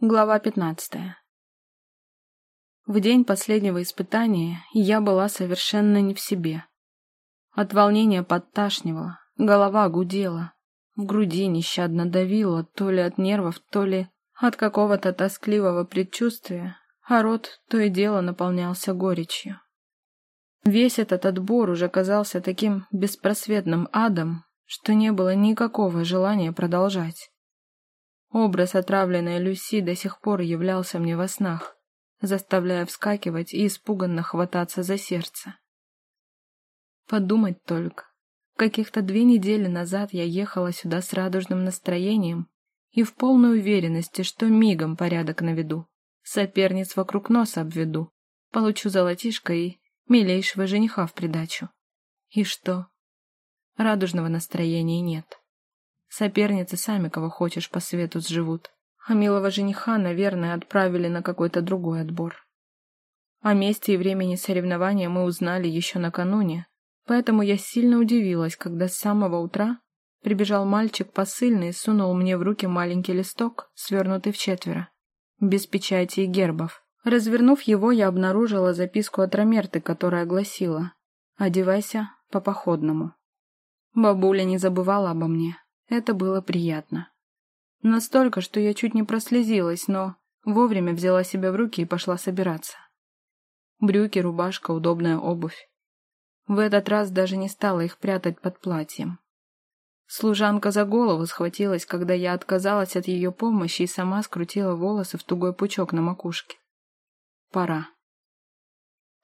Глава пятнадцатая. В день последнего испытания я была совершенно не в себе. От волнения подташнивала, голова гудела, в груди нещадно давило, то ли от нервов, то ли от какого-то тоскливого предчувствия, а рот то и дело наполнялся горечью. Весь этот отбор уже казался таким беспросветным адом, что не было никакого желания продолжать. Образ отравленной Люси до сих пор являлся мне во снах, заставляя вскакивать и испуганно хвататься за сердце. Подумать только. Каких-то две недели назад я ехала сюда с радужным настроением и в полной уверенности, что мигом порядок наведу, соперниц вокруг носа обведу, получу золотишко и милейшего жениха в придачу. И что? Радужного настроения нет. Соперницы сами кого хочешь по свету сживут. А милого жениха, наверное, отправили на какой-то другой отбор. О месте и времени соревнования мы узнали еще накануне, поэтому я сильно удивилась, когда с самого утра прибежал мальчик посыльный и сунул мне в руки маленький листок, свернутый в четверо, без печати и гербов. Развернув его, я обнаружила записку от Ромерты, которая гласила «Одевайся по-походному». Бабуля не забывала обо мне, это было приятно. Настолько, что я чуть не прослезилась, но вовремя взяла себя в руки и пошла собираться. Брюки, рубашка, удобная обувь. В этот раз даже не стала их прятать под платьем. Служанка за голову схватилась, когда я отказалась от ее помощи и сама скрутила волосы в тугой пучок на макушке. Пора.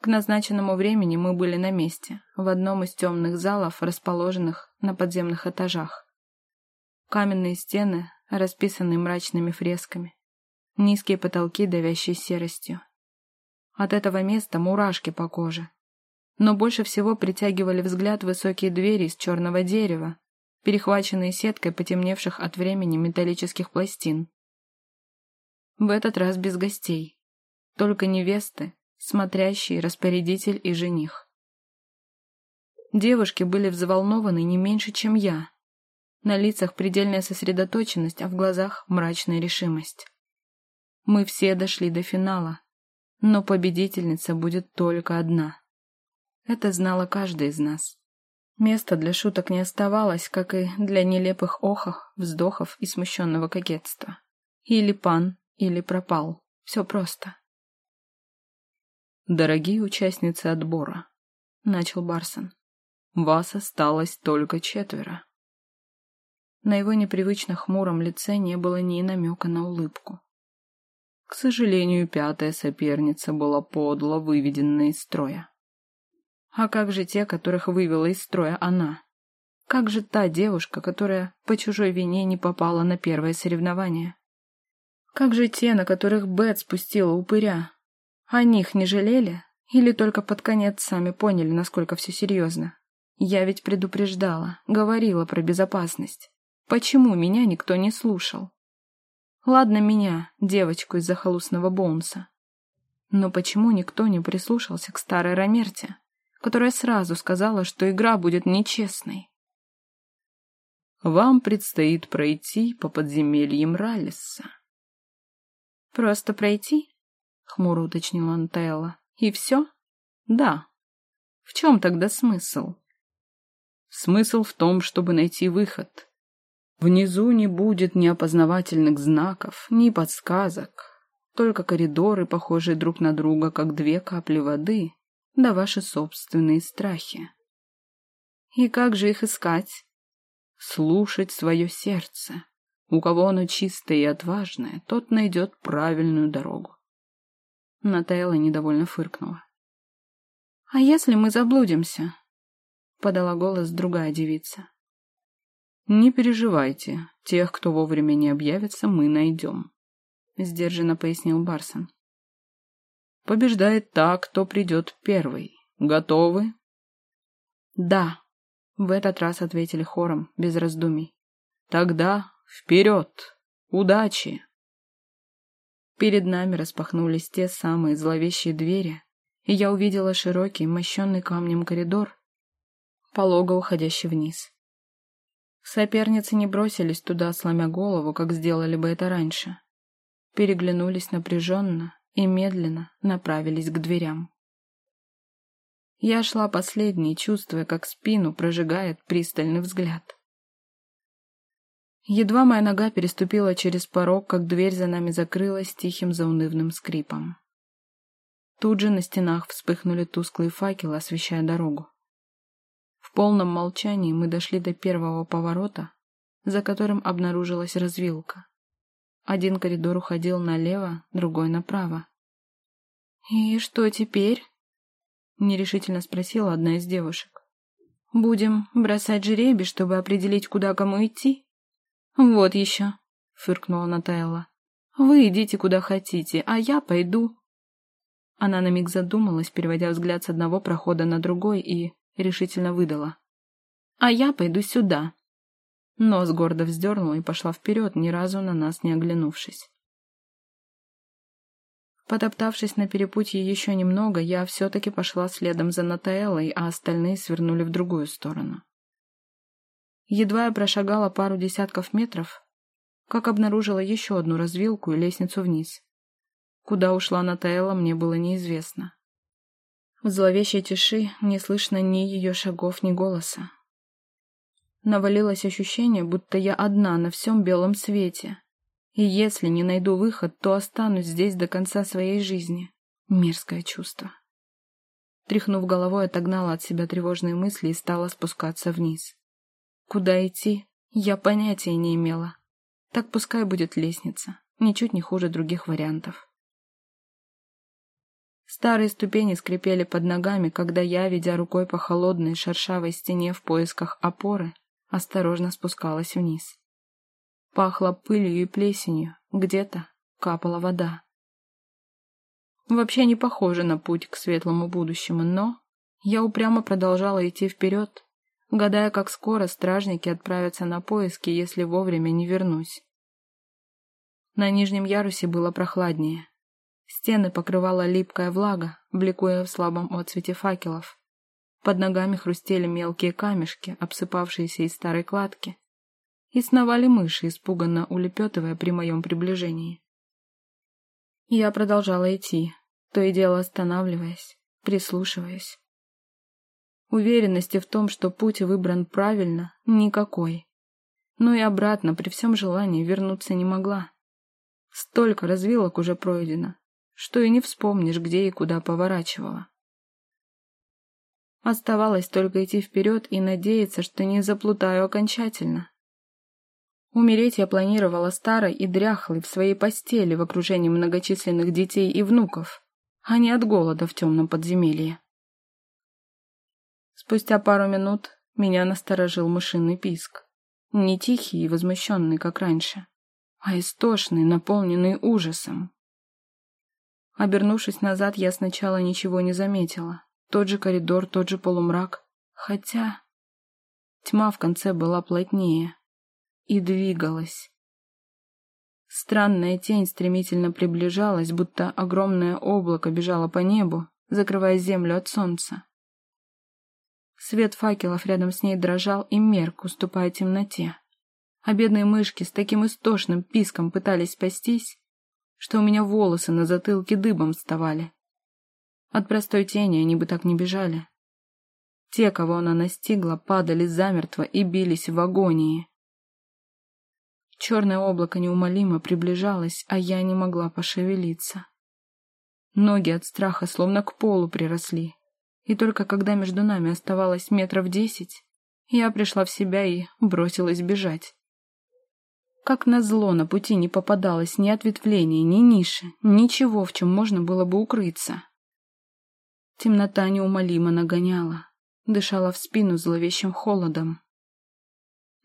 К назначенному времени мы были на месте, в одном из темных залов, расположенных на подземных этажах. Каменные стены, расписанные мрачными фресками. Низкие потолки, давящие серостью. От этого места мурашки по коже. Но больше всего притягивали взгляд высокие двери из черного дерева, перехваченные сеткой потемневших от времени металлических пластин. В этот раз без гостей. Только невесты, смотрящий, распорядитель и жених. Девушки были взволнованы не меньше, чем я, на лицах предельная сосредоточенность, а в глазах мрачная решимость. Мы все дошли до финала, но победительница будет только одна. Это знала каждый из нас. Места для шуток не оставалось, как и для нелепых охов, вздохов и смущенного кокетства. Или пан, или пропал. Все просто. «Дорогие участницы отбора», — начал Барсон, — «вас осталось только четверо». На его непривычно хмуром лице не было ни намека на улыбку. К сожалению, пятая соперница была подло выведена из строя. А как же те, которых вывела из строя она? Как же та девушка, которая по чужой вине не попала на первое соревнование? Как же те, на которых Бет спустила упыря? О них не жалели? Или только под конец сами поняли, насколько все серьезно? Я ведь предупреждала, говорила про безопасность. Почему меня никто не слушал? Ладно меня, девочку из захолустного Боунса. Но почему никто не прислушался к старой Ромерте, которая сразу сказала, что игра будет нечестной? Вам предстоит пройти по подземельям Ралиса. Просто пройти? Хмуро уточнила Антелла. И все? Да. В чем тогда смысл? Смысл в том, чтобы найти выход. Внизу не будет ни опознавательных знаков, ни подсказок, только коридоры, похожие друг на друга, как две капли воды, да ваши собственные страхи. И как же их искать? Слушать свое сердце. У кого оно чистое и отважное, тот найдет правильную дорогу. Натаэла недовольно фыркнула. «А если мы заблудимся?» — подала голос другая девица. «Не переживайте, тех, кто вовремя не объявится, мы найдем», — сдержанно пояснил Барсон. «Побеждает та, кто придет первый. Готовы?» «Да», — в этот раз ответили хором, без раздумий. «Тогда вперед! Удачи!» Перед нами распахнулись те самые зловещие двери, и я увидела широкий, мощенный камнем коридор, полого уходящий вниз. Соперницы не бросились туда, сломя голову, как сделали бы это раньше. переглянулись напряженно и медленно направились к дверям. Я шла последней, чувствуя, как спину прожигает пристальный взгляд. Едва моя нога переступила через порог, как дверь за нами закрылась тихим заунывным скрипом. Тут же на стенах вспыхнули тусклые факелы, освещая дорогу. Полном молчании мы дошли до первого поворота, за которым обнаружилась развилка. Один коридор уходил налево, другой направо. «И что теперь?» — нерешительно спросила одна из девушек. «Будем бросать жеребий, чтобы определить, куда кому идти?» «Вот еще», — фыркнула Натаэлла. «Вы идите куда хотите, а я пойду». Она на миг задумалась, переводя взгляд с одного прохода на другой, и решительно выдала. «А я пойду сюда». Нос гордо вздернула и пошла вперед, ни разу на нас не оглянувшись. Потоптавшись на перепутье еще немного, я все-таки пошла следом за Натаэлой, а остальные свернули в другую сторону. Едва я прошагала пару десятков метров, как обнаружила еще одну развилку и лестницу вниз. Куда ушла Натаэла, мне было неизвестно. В зловещей тиши не слышно ни ее шагов, ни голоса. Навалилось ощущение, будто я одна на всем белом свете, и если не найду выход, то останусь здесь до конца своей жизни. Мерзкое чувство. Тряхнув головой, отогнала от себя тревожные мысли и стала спускаться вниз. Куда идти, я понятия не имела. Так пускай будет лестница, ничуть не хуже других вариантов. Старые ступени скрипели под ногами, когда я, ведя рукой по холодной шершавой стене в поисках опоры, осторожно спускалась вниз. Пахло пылью и плесенью, где-то капала вода. Вообще не похоже на путь к светлому будущему, но я упрямо продолжала идти вперед, гадая, как скоро стражники отправятся на поиски, если вовремя не вернусь. На нижнем ярусе было прохладнее. Стены покрывала липкая влага, бликуя в слабом отсвете факелов. Под ногами хрустели мелкие камешки, обсыпавшиеся из старой кладки, и сновали мыши, испуганно улепетывая при моем приближении. Я продолжала идти, то и дело останавливаясь, прислушиваясь. Уверенности в том, что путь выбран правильно, никакой. Но и обратно при всем желании вернуться не могла. Столько развилок уже пройдено, что и не вспомнишь, где и куда поворачивала. Оставалось только идти вперед и надеяться, что не заплутаю окончательно. Умереть я планировала старой и дряхлой в своей постели в окружении многочисленных детей и внуков, а не от голода в темном подземелье. Спустя пару минут меня насторожил мышиный писк. Не тихий и возмущенный, как раньше, а истошный, наполненный ужасом. Обернувшись назад, я сначала ничего не заметила. Тот же коридор, тот же полумрак. Хотя... Тьма в конце была плотнее, и двигалась. Странная тень стремительно приближалась, будто огромное облако бежало по небу, закрывая землю от солнца. Свет факелов рядом с ней дрожал и мерк, уступая темноте. А бедные мышки с таким истошным писком пытались спастись, что у меня волосы на затылке дыбом вставали. От простой тени они бы так не бежали. Те, кого она настигла, падали замертво и бились в агонии. Черное облако неумолимо приближалось, а я не могла пошевелиться. Ноги от страха словно к полу приросли. И только когда между нами оставалось метров десять, я пришла в себя и бросилась бежать. Как назло, на пути не попадалось ни ответвления, ни ниши, ничего, в чем можно было бы укрыться. Темнота неумолимо нагоняла, дышала в спину зловещим холодом.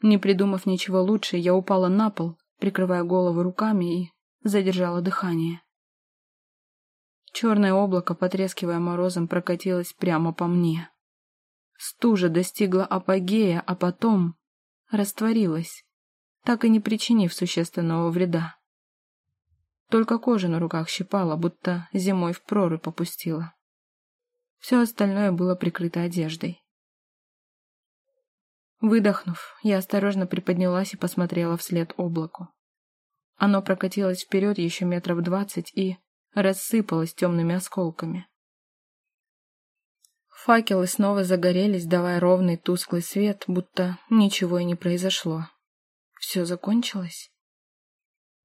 Не придумав ничего лучше, я упала на пол, прикрывая голову руками и задержала дыхание. Черное облако, потрескивая морозом, прокатилось прямо по мне. Стужа достигла апогея, а потом растворилась, так и не причинив существенного вреда. Только кожа на руках щипала, будто зимой в проры попустила. Все остальное было прикрыто одеждой. Выдохнув, я осторожно приподнялась и посмотрела вслед облаку. Оно прокатилось вперед еще метров двадцать и рассыпалось темными осколками. Факелы снова загорелись, давая ровный тусклый свет, будто ничего и не произошло. Все закончилось?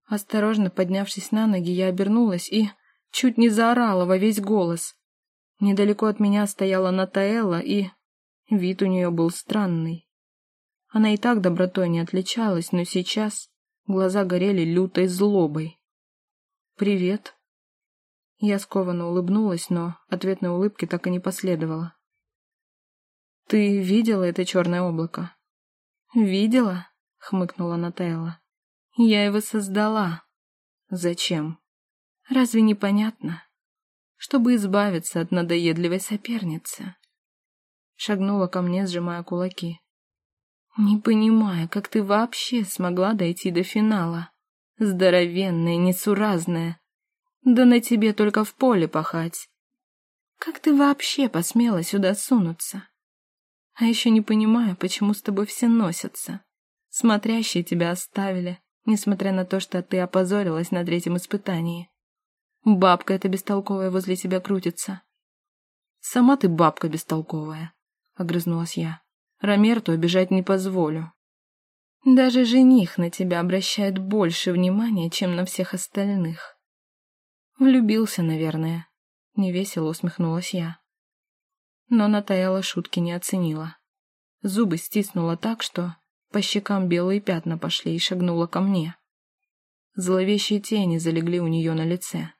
Осторожно поднявшись на ноги, я обернулась и чуть не заорала во весь голос. Недалеко от меня стояла Натаэла, и вид у нее был странный. Она и так добротой не отличалась, но сейчас глаза горели лютой злобой. «Привет». Я скованно улыбнулась, но ответной улыбки так и не последовало. «Ты видела это черное облако?» «Видела?» — хмыкнула Натаэла. «Я его создала». «Зачем?» «Разве не понятно?» чтобы избавиться от надоедливой соперницы. Шагнула ко мне, сжимая кулаки. Не понимаю, как ты вообще смогла дойти до финала. Здоровенная, несуразная. Да на тебе только в поле пахать. Как ты вообще посмела сюда сунуться? А еще не понимаю, почему с тобой все носятся. Смотрящие тебя оставили, несмотря на то, что ты опозорилась на третьем испытании. Бабка эта бестолковая возле тебя крутится. Сама ты бабка бестолковая, огрызнулась я. Ромерту обижать не позволю. Даже жених на тебя обращает больше внимания, чем на всех остальных. Влюбился, наверное. Невесело усмехнулась я. Но Натаяла шутки не оценила. Зубы стиснула так, что по щекам белые пятна пошли и шагнула ко мне. Зловещие тени залегли у нее на лице.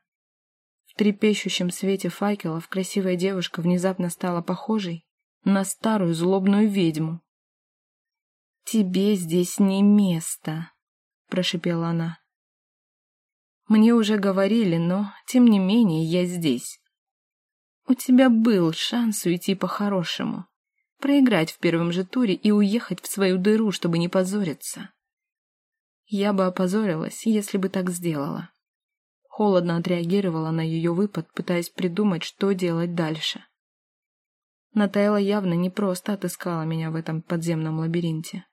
В трепещущем свете факелов красивая девушка внезапно стала похожей на старую злобную ведьму. «Тебе здесь не место», — прошипела она. «Мне уже говорили, но, тем не менее, я здесь. У тебя был шанс уйти по-хорошему, проиграть в первом же туре и уехать в свою дыру, чтобы не позориться. Я бы опозорилась, если бы так сделала. Холодно отреагировала на ее выпад, пытаясь придумать, что делать дальше. Натайла явно не просто отыскала меня в этом подземном лабиринте.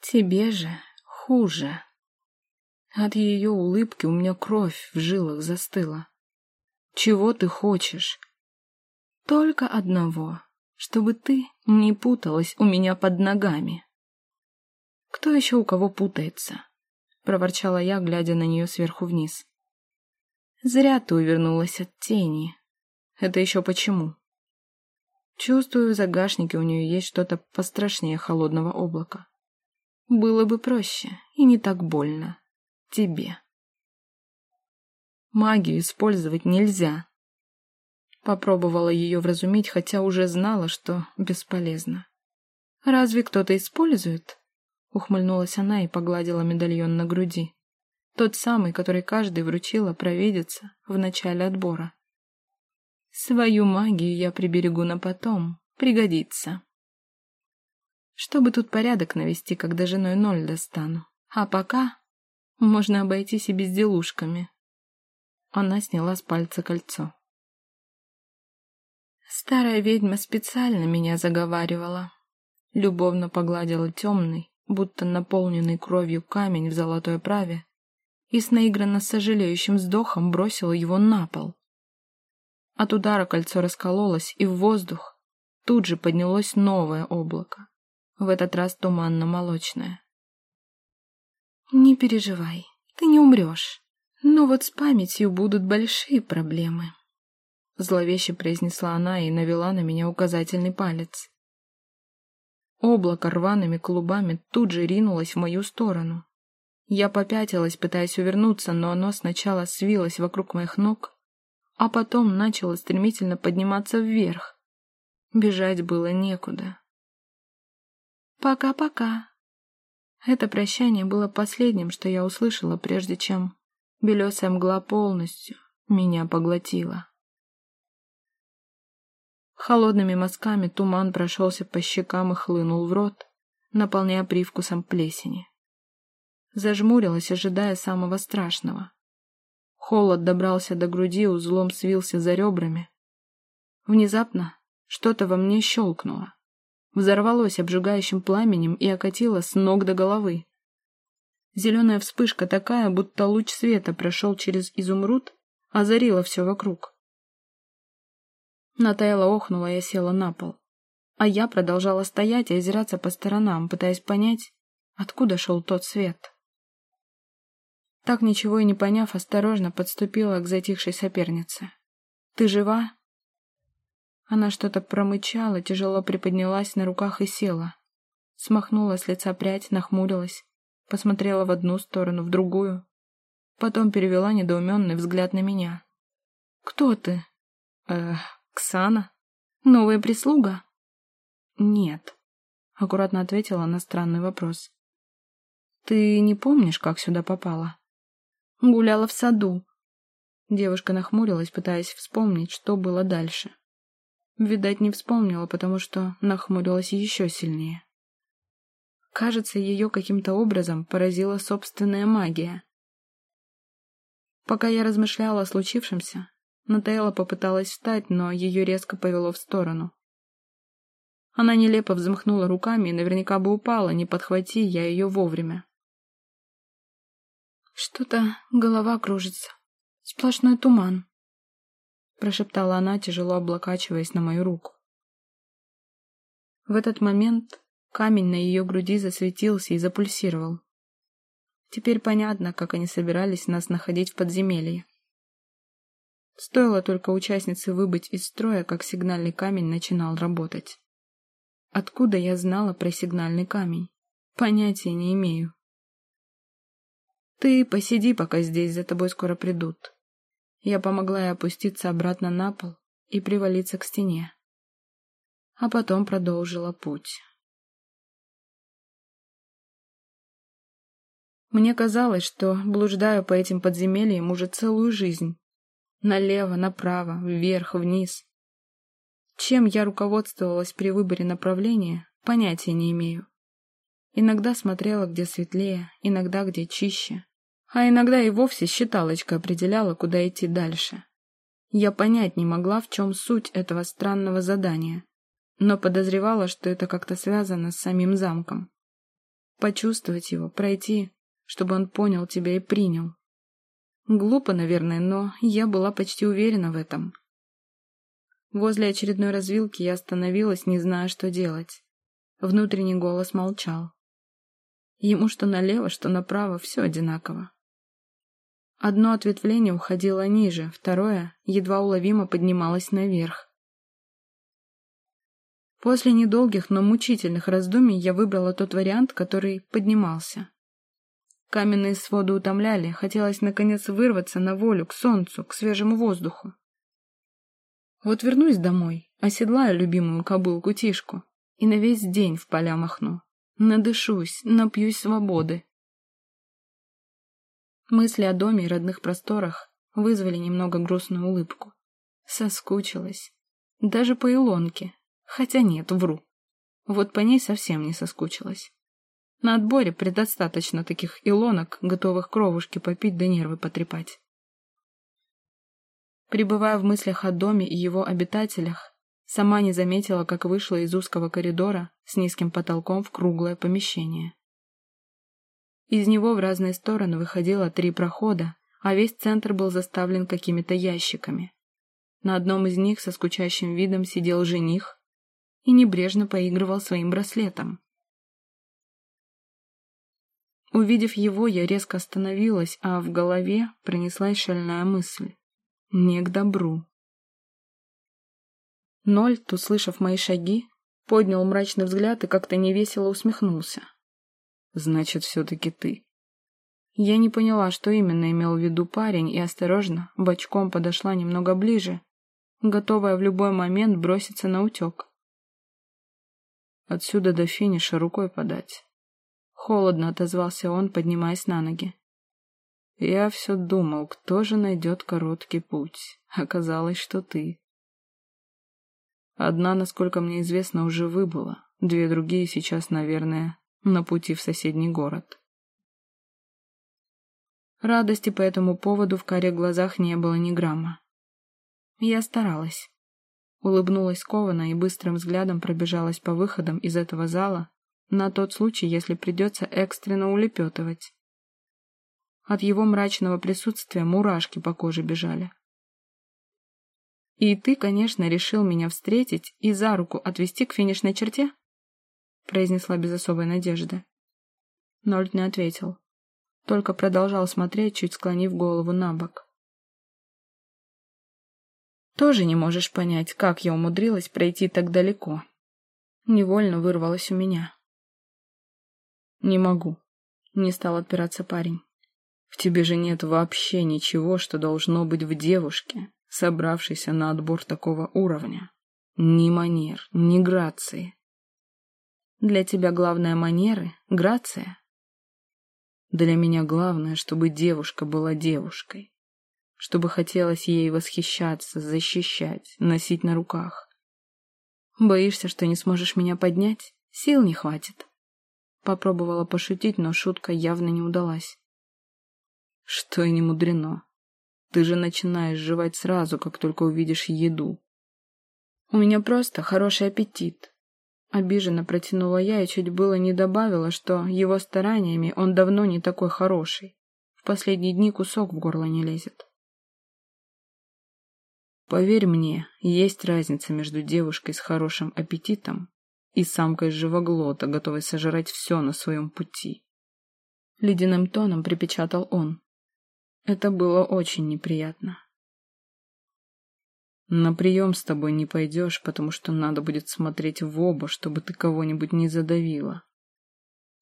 «Тебе же хуже». От ее улыбки у меня кровь в жилах застыла. «Чего ты хочешь?» «Только одного, чтобы ты не путалась у меня под ногами». «Кто еще у кого путается?» проворчала я, глядя на нее сверху вниз. Зря ты увернулась от тени. Это еще почему? Чувствую, в загашнике у нее есть что-то пострашнее холодного облака. Было бы проще и не так больно. Тебе. Магию использовать нельзя. Попробовала ее вразумить, хотя уже знала, что бесполезно. Разве кто-то использует? Ухмыльнулась она и погладила медальон на груди. Тот самый, который каждый вручила провидица в начале отбора. Свою магию я приберегу на потом, пригодится. Чтобы тут порядок навести, когда женой ноль достану. А пока можно обойтись и безделушками. Она сняла с пальца кольцо. Старая ведьма специально меня заговаривала. Любовно погладила темный, будто наполненный кровью камень в золотой оправе, и с наигранно сожалеющим вздохом бросила его на пол. От удара кольцо раскололось, и в воздух тут же поднялось новое облако, в этот раз туманно-молочное. «Не переживай, ты не умрешь, но вот с памятью будут большие проблемы», зловеще произнесла она и навела на меня указательный палец. Облако рваными клубами тут же ринулось в мою сторону. Я попятилась, пытаясь увернуться, но оно сначала свилось вокруг моих ног, а потом начало стремительно подниматься вверх. Бежать было некуда. «Пока-пока». Это прощание было последним, что я услышала, прежде чем белесая мгла полностью меня поглотила. Холодными мазками туман прошелся по щекам и хлынул в рот, наполняя привкусом плесени. Зажмурилась, ожидая самого страшного. Холод добрался до груди, узлом свился за ребрами. Внезапно что-то во мне щелкнуло. Взорвалось обжигающим пламенем и окатило с ног до головы. Зеленая вспышка такая, будто луч света прошел через изумруд, озарила все вокруг. Натайла охнула и села на пол. А я продолжала стоять и озираться по сторонам, пытаясь понять, откуда шел тот свет. Так ничего и не поняв, осторожно подступила к затихшей сопернице. «Ты жива?» Она что-то промычала, тяжело приподнялась на руках и села. Смахнула с лица прядь, нахмурилась, посмотрела в одну сторону, в другую. Потом перевела недоуменный взгляд на меня. «Кто ты?» «Э, Ксана? Новая прислуга?» «Нет», — аккуратно ответила на странный вопрос. «Ты не помнишь, как сюда попала?» «Гуляла в саду». Девушка нахмурилась, пытаясь вспомнить, что было дальше. Видать, не вспомнила, потому что нахмурилась еще сильнее. Кажется, ее каким-то образом поразила собственная магия. Пока я размышляла о случившемся, Натаэла попыталась встать, но ее резко повело в сторону. Она нелепо взмахнула руками и наверняка бы упала, не подхвати я ее вовремя. «Что-то голова кружится. Сплошной туман», — прошептала она, тяжело облокачиваясь на мою руку. В этот момент камень на ее груди засветился и запульсировал. Теперь понятно, как они собирались нас находить в подземелье. Стоило только участнице выбыть из строя, как сигнальный камень начинал работать. Откуда я знала про сигнальный камень? Понятия не имею. Ты посиди, пока здесь за тобой скоро придут. Я помогла ей опуститься обратно на пол и привалиться к стене. А потом продолжила путь. Мне казалось, что блуждаю по этим подземельям уже целую жизнь. Налево, направо, вверх, вниз. Чем я руководствовалась при выборе направления, понятия не имею. Иногда смотрела, где светлее, иногда где чище. А иногда и вовсе считалочка определяла, куда идти дальше. Я понять не могла, в чем суть этого странного задания, но подозревала, что это как-то связано с самим замком. Почувствовать его, пройти, чтобы он понял тебя и принял. Глупо, наверное, но я была почти уверена в этом. Возле очередной развилки я остановилась, не зная, что делать. Внутренний голос молчал. Ему что налево, что направо, все одинаково. Одно ответвление уходило ниже, второе едва уловимо поднималось наверх. После недолгих, но мучительных раздумий я выбрала тот вариант, который поднимался. Каменные своды утомляли, хотелось наконец вырваться на волю, к солнцу, к свежему воздуху. Вот вернусь домой, оседлаю любимую кобылку Тишку и на весь день в поля махну. Надышусь, напьюсь свободы. Мысли о доме и родных просторах вызвали немного грустную улыбку. Соскучилась. Даже по Илонке. Хотя нет, вру. Вот по ней совсем не соскучилась. На отборе предостаточно таких илонок, готовых кровушки попить да нервы потрепать. Прибывая в мыслях о доме и его обитателях, сама не заметила, как вышла из узкого коридора с низким потолком в круглое помещение. Из него в разные стороны выходило три прохода, а весь центр был заставлен какими-то ящиками. На одном из них со скучающим видом сидел жених и небрежно поигрывал своим браслетом. Увидев его, я резко остановилась, а в голове пронеслась шальная мысль. Не к добру. Нольт, услышав мои шаги, поднял мрачный взгляд и как-то невесело усмехнулся. «Значит, все-таки ты». Я не поняла, что именно имел в виду парень, и осторожно, бочком подошла немного ближе, готовая в любой момент броситься на утек. Отсюда до финиша рукой подать. Холодно отозвался он, поднимаясь на ноги. Я все думал, кто же найдет короткий путь. Оказалось, что ты. Одна, насколько мне известно, уже выбыла. Две другие сейчас, наверное, на пути в соседний город. Радости по этому поводу в каре глазах не было ни грамма. Я старалась. Улыбнулась Кована и быстрым взглядом пробежалась по выходам из этого зала, на тот случай, если придется экстренно улепетывать. От его мрачного присутствия мурашки по коже бежали. «И ты, конечно, решил меня встретить и за руку отвести к финишной черте?» произнесла без особой надежды. Нольд не ответил, только продолжал смотреть, чуть склонив голову на бок. «Тоже не можешь понять, как я умудрилась пройти так далеко?» Невольно вырвалось у меня. «Не могу», — не стал отпираться парень. «В тебе же нет вообще ничего, что должно быть в девушке, собравшейся на отбор такого уровня. Ни манер, ни грации. Для тебя главное манеры, грация. Для меня главное, чтобы девушка была девушкой. Чтобы хотелось ей восхищаться, защищать, носить на руках. Боишься, что не сможешь меня поднять? Сил не хватит. Попробовала пошутить, но шутка явно не удалась. Что и не мудрено. Ты же начинаешь жевать сразу, как только увидишь еду. У меня просто хороший аппетит. Обиженно протянула я и чуть было не добавила, что его стараниями он давно не такой хороший. В последние дни кусок в горло не лезет. Поверь мне, есть разница между девушкой с хорошим аппетитом и самкой живоглота, готовой сожрать все на своем пути. Ледяным тоном припечатал он. Это было очень неприятно. На прием с тобой не пойдешь, потому что надо будет смотреть в оба, чтобы ты кого-нибудь не задавила.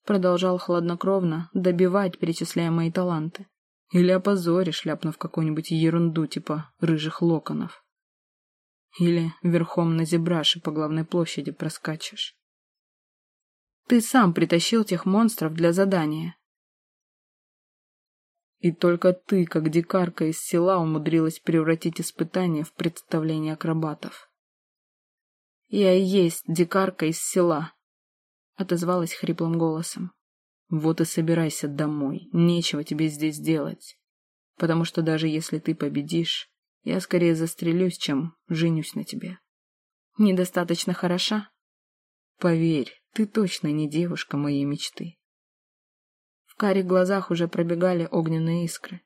Продолжал хладнокровно добивать перечисляемые таланты. Или опозоришь, ляпнув какую-нибудь ерунду типа рыжих локонов. Или верхом на зебраше по главной площади проскачешь. Ты сам притащил тех монстров для задания. И только ты, как дикарка из села, умудрилась превратить испытание в представление акробатов. «Я и есть дикарка из села», — отозвалась хриплым голосом. «Вот и собирайся домой, нечего тебе здесь делать, потому что даже если ты победишь, я скорее застрелюсь, чем женюсь на тебе». «Недостаточно хороша?» «Поверь, ты точно не девушка моей мечты». В карих глазах уже пробегали огненные искры.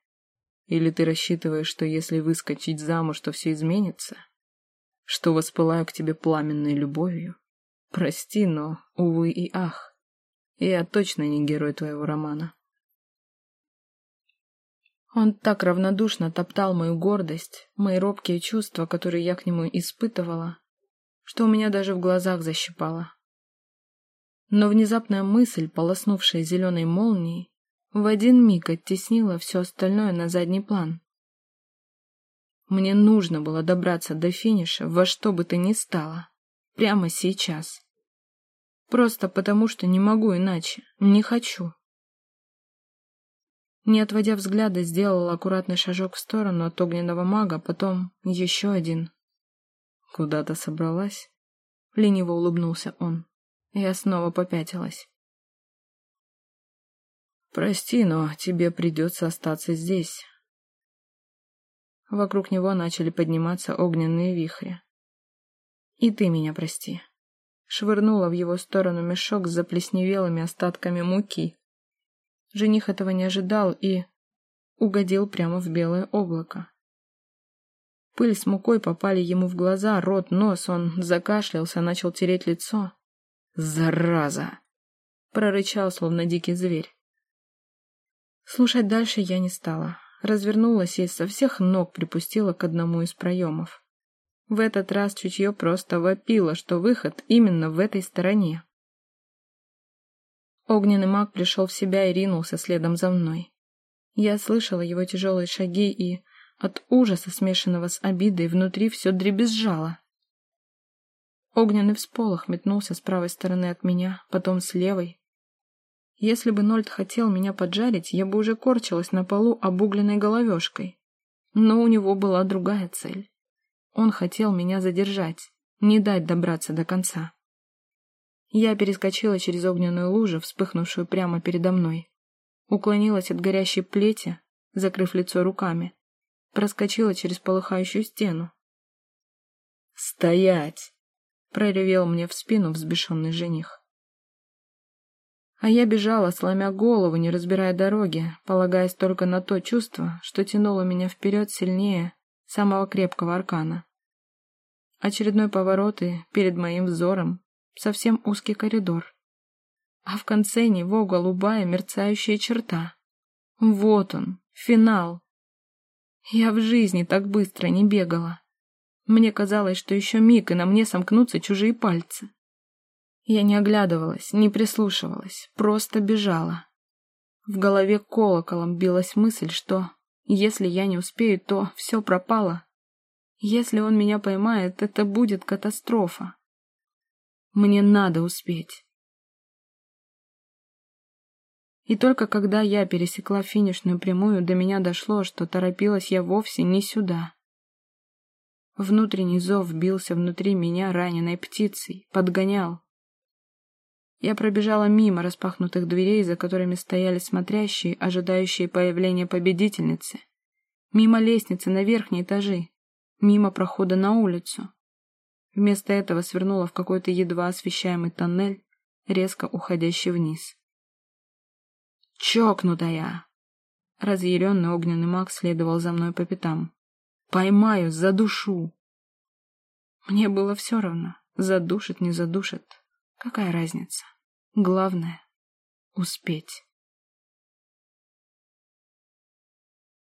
Или ты рассчитываешь, что если выскочить замуж, то все изменится? Что воспылаю к тебе пламенной любовью? Прости, но, увы и ах, я точно не герой твоего романа. Он так равнодушно топтал мою гордость, мои робкие чувства, которые я к нему испытывала, что у меня даже в глазах защипало. Но внезапная мысль, полоснувшая зеленой молнией, в один миг оттеснила все остальное на задний план. Мне нужно было добраться до финиша во что бы то ни стало. Прямо сейчас. Просто потому, что не могу иначе. Не хочу. Не отводя взгляда, сделала аккуратный шажок в сторону от огненного мага, потом еще один. «Куда-то собралась?» Лениво улыбнулся он. Я снова попятилась. «Прости, но тебе придется остаться здесь». Вокруг него начали подниматься огненные вихри. «И ты меня прости». Швырнула в его сторону мешок с заплесневелыми остатками муки. Жених этого не ожидал и угодил прямо в белое облако. Пыль с мукой попали ему в глаза, рот, нос, он закашлялся, начал тереть лицо. «Зараза!» — прорычал, словно дикий зверь. Слушать дальше я не стала. Развернулась и со всех ног припустила к одному из проемов. В этот раз чутье просто вопило, что выход именно в этой стороне. Огненный маг пришел в себя и ринулся следом за мной. Я слышала его тяжелые шаги и от ужаса, смешанного с обидой, внутри все дребезжало. Огненный всполох метнулся с правой стороны от меня, потом с левой. Если бы Нольд хотел меня поджарить, я бы уже корчилась на полу обугленной головешкой. Но у него была другая цель. Он хотел меня задержать, не дать добраться до конца. Я перескочила через огненную лужу, вспыхнувшую прямо передо мной. Уклонилась от горящей плети, закрыв лицо руками. Проскочила через полыхающую стену. «Стоять!» проревел мне в спину взбешенный жених. А я бежала, сломя голову, не разбирая дороги, полагаясь только на то чувство, что тянуло меня вперед сильнее самого крепкого аркана. Очередной поворот и перед моим взором совсем узкий коридор. А в конце него голубая мерцающая черта. Вот он, финал. Я в жизни так быстро не бегала. Мне казалось, что еще миг, и на мне сомкнутся чужие пальцы. Я не оглядывалась, не прислушивалась, просто бежала. В голове колоколом билась мысль, что если я не успею, то все пропало. Если он меня поймает, это будет катастрофа. Мне надо успеть. И только когда я пересекла финишную прямую, до меня дошло, что торопилась я вовсе не сюда. Внутренний зов бился внутри меня раненой птицей, подгонял, я пробежала мимо распахнутых дверей, за которыми стояли смотрящие, ожидающие появления победительницы. Мимо лестницы на верхние этажи. Мимо прохода на улицу. Вместо этого свернула в какой-то едва освещаемый тоннель, резко уходящий вниз. «Чокнутая!» Разъяренный огненный маг следовал за мной по пятам. «Поймаю, задушу!» Мне было все равно, задушит, не задушит. Какая разница? Главное — успеть.